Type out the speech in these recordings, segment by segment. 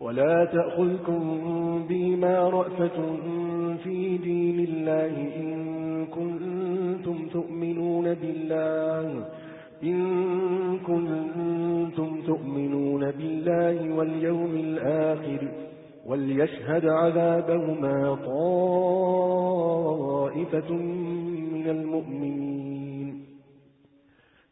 ولا تأخذكم بما رأفة في دين الله إن كنتم تؤمنون بالله إن كنتم تؤمنون بالله واليوم الآخر وليشهد عذابهما طائفة من المؤمنين.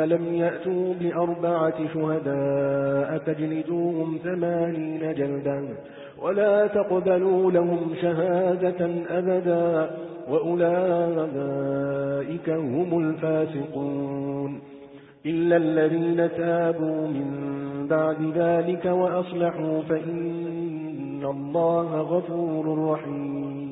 لم يأتوا بأربعة شهداء تجلدوهم ثمانين جلدا ولا تقبلوا لهم شهادة أبدا وأولئك هم الفاسقون إلا الذين تابوا من بعد ذلك وأصلحوا فإن الله غفور رحيم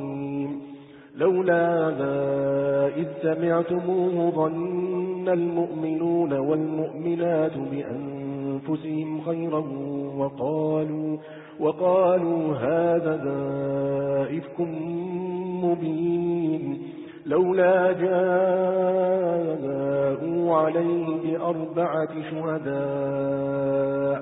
لولا ذا إذ سمعتموه ظن المؤمنون والمؤمنات بأنفسهم خيرا وقالوا وقالوا هذا ذائفك مبين. لولا جاءوا عليه بأربعة شهداء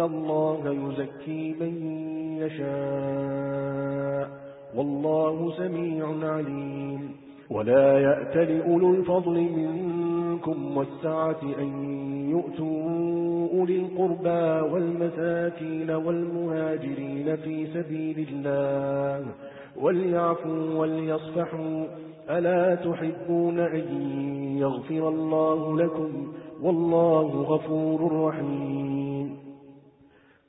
الله يزكي من يشاء والله سميع عليم. ولا يأتل أولو الفضل منكم والسعة أن يؤتوا أولي القربى والمساكين والمهاجرين في سبيل الله وليعفوا وليصفحوا ألا تحبون أن يغفر الله لكم؟ والله غفور رحيم.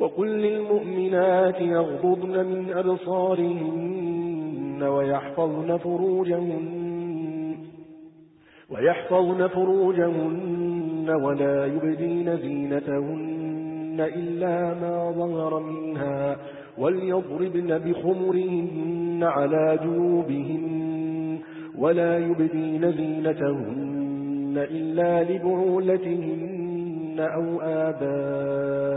وقل للمؤمنات يغضضن من أبصارهن ويحفظن فروجهن ويحفظن فروجهن ولا يبدين زينتهن إلا ما ظهر منها وليضربن بخمرهن على جنوبهن ولا يبدين زينتهن إلا لبعولتهن أو آبائهن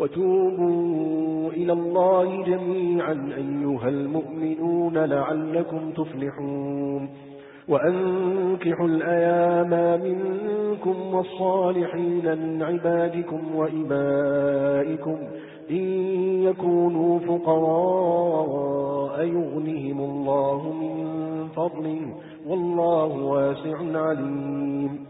وتوبوا إلى الله جميعا أيها المؤمنون لعلكم تفلحون وأنكحوا الأيام منكم والصالحين من عبادكم وإبائكم إن يكونوا فقراء يغنهم الله من فضله والله واسع عليم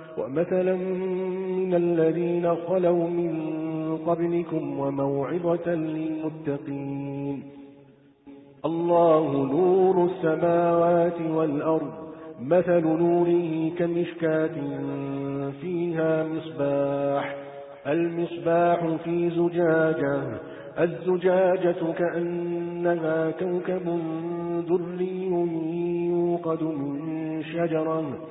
ومثلا من الذين خلوا من قبلكم وموعظة للمتقين. الله نور السماوات والأرض مثل نوره كمشكاة فيها مصباح. المصباح في زجاجة الزجاجة كأنها كوكب ذري يوقد من شجرة.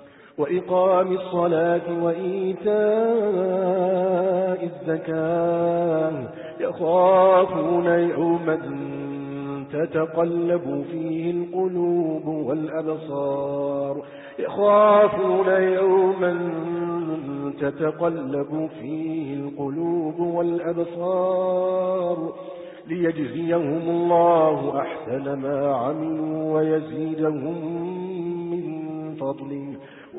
وإقام الصلاة وإيتاء الزكاة. يخافون يوما تتقلب فيه القلوب والأبصار. يخافون يوما تتقلب فيه القلوب والأبصار. ليجزيهم الله أحسن ما عملوا ويزيدهم من فضله.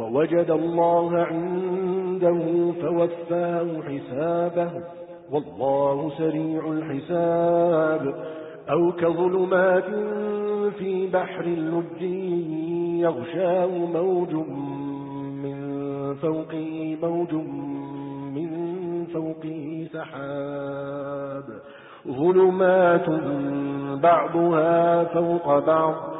ووجد الله عنده فوفاه حسابه والله سريع الحساب. أو كظلمات في بحر اللج يغشاه موج من فوقه موج من فوقه سحاب. ظلمات بعضها فوق بعض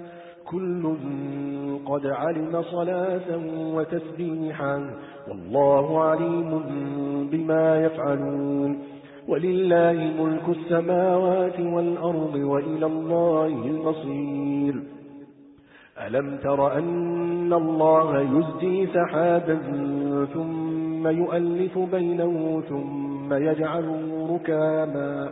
كل قد علم صلاة وتسبيحا والله عليم بما يفعلون ولله ملك السماوات والأرض وإلى الله المصير. ألم تر أن الله يزجي سحابا ثم يؤلف بينه ثم يجعله ركاما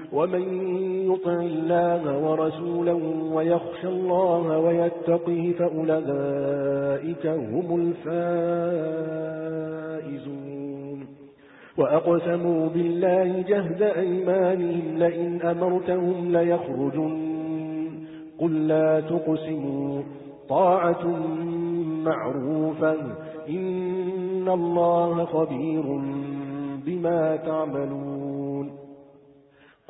ومن يطع الله ورسوله ويخشى الله ويتقه فأولئك هم الفائزون. وأقسموا بالله جهد أيمانهم لئن أمرتهم ليخرجن. قل لا تقسموا. طاعة معروفة. إن الله خبير بما تعملون.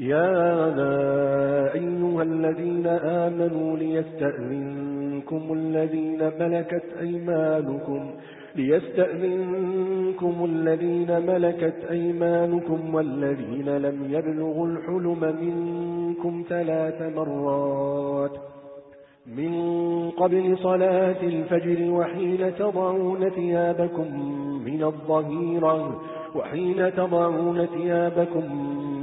يا أيها الذين آمنوا ليستأذنكم الذين ملكت أيمانكم ليستأذنكم الذين ملكت أيمانكم والذين لم يبلغوا الحلم منكم ثلاث مرات. من قبل صلاة الفجر وحين تضعون ثيابكم من الظهيرة وحين تضعون ثيابكم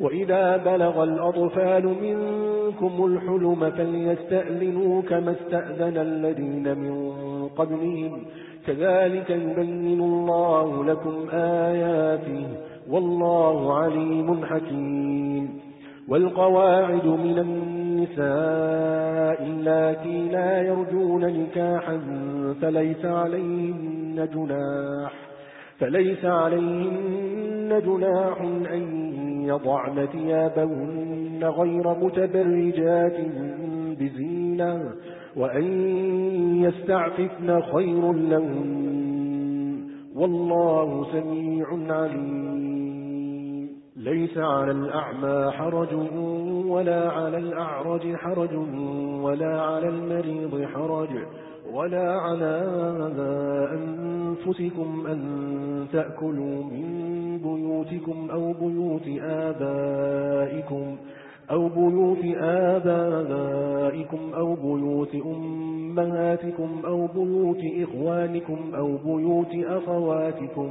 وإذا بلغ الأطفال منكم الحلم فليستأذنوا كما استأذن الذين من قبلهم. كذلك يبين الله لكم آياته والله عليم حكيم. والقواعد من النساء التي لا يرجون نكاحا فليس عليهن جناح فليس عليهن جناح أن يضعن ثيابهن غير متبرجات بزينة وأن يستعففن خير لهم والله سميع عليم. ليس على الأعمى حرج ولا على الأعرج حرج ولا على المريض حرج. ولا على أنفسكم أن تأكلوا من بيوتكم أو بيوت آبائكم أو بيوت آبائكم أو بيوت أمهاتكم أو بيوت إخوانكم أو بيوت أخواتكم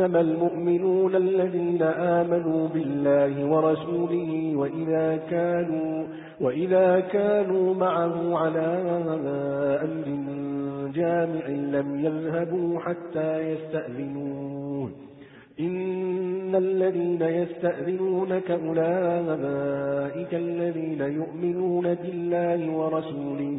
إنما المؤمنون الذين آمنوا بالله ورسوله وإذا كانوا, وإذا كانوا معه على أمر جامع لم يذهبوا حتى يستأذنون. إن الذين يستأذنونك أولئك الذين يؤمنون بالله ورسوله